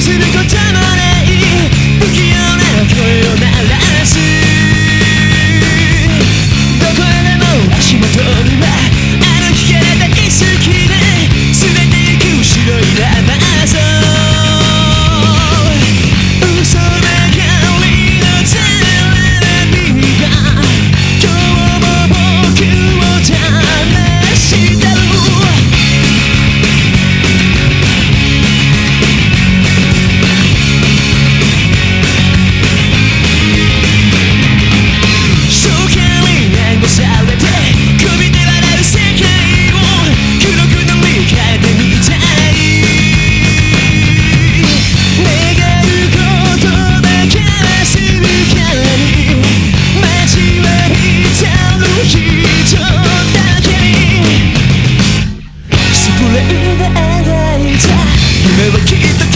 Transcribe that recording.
Sitting content 夢はきっと